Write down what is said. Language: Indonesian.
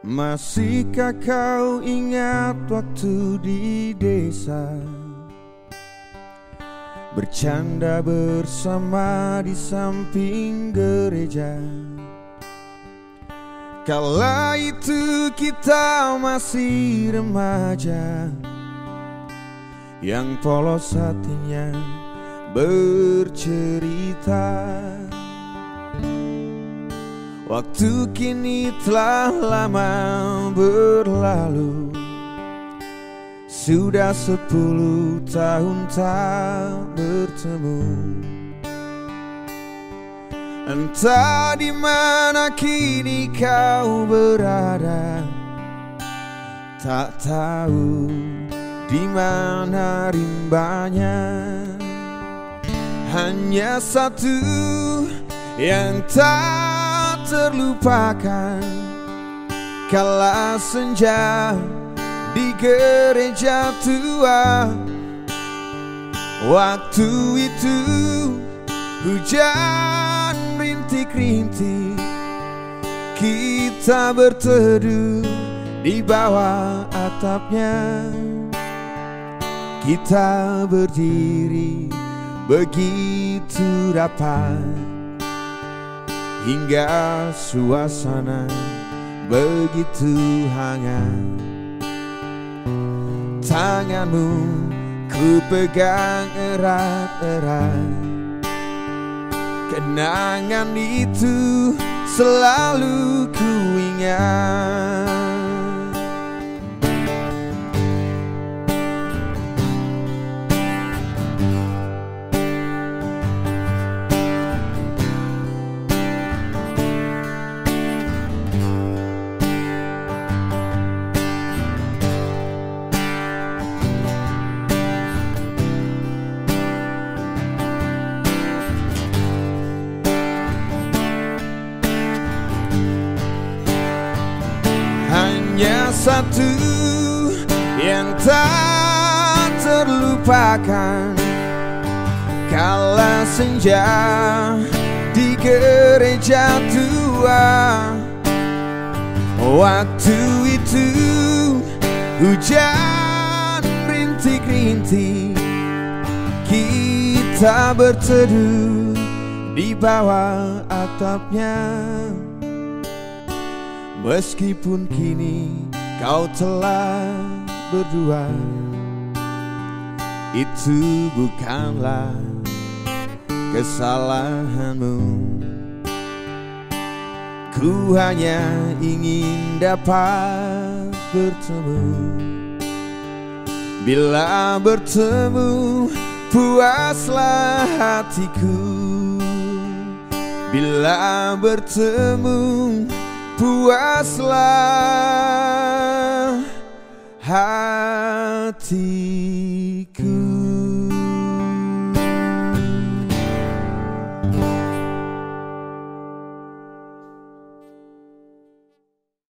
Masihkah kau ingat waktu di desa? Bercanda bersama di samping gereja. Kala itu kita masih remaja. Yang polos hatinya bercerita Waktu kini telah lama berlalu. Sudah sepuluh tahun tak bertemu. Entah di mana kini kau berada. Tak tahu di mana rimbanya. Hanya satu yang tak terlupakan. Kala senja di gereja tua Waktu itu hujan rintik-rintik. Kita berteduh di bawah atapnya. Kita berdiri begitu rapat Hingga suasana begitu hangat. Tanganmu ku pegang erat-erat. Kenangan itu selalu ku ingat hanya satu yang tak terlupakan. Kala senja di gereja tua Waktu itu hujan rintik-rintik. Kita berteduh di bawah atapnya Meskipun kini kau telah berdua Itu bukanlah kesalahanmu. Ku hanya ingin dapat bertemu. Bila bertemu puaslah hatiku. Bila bertemu puaslah hatiku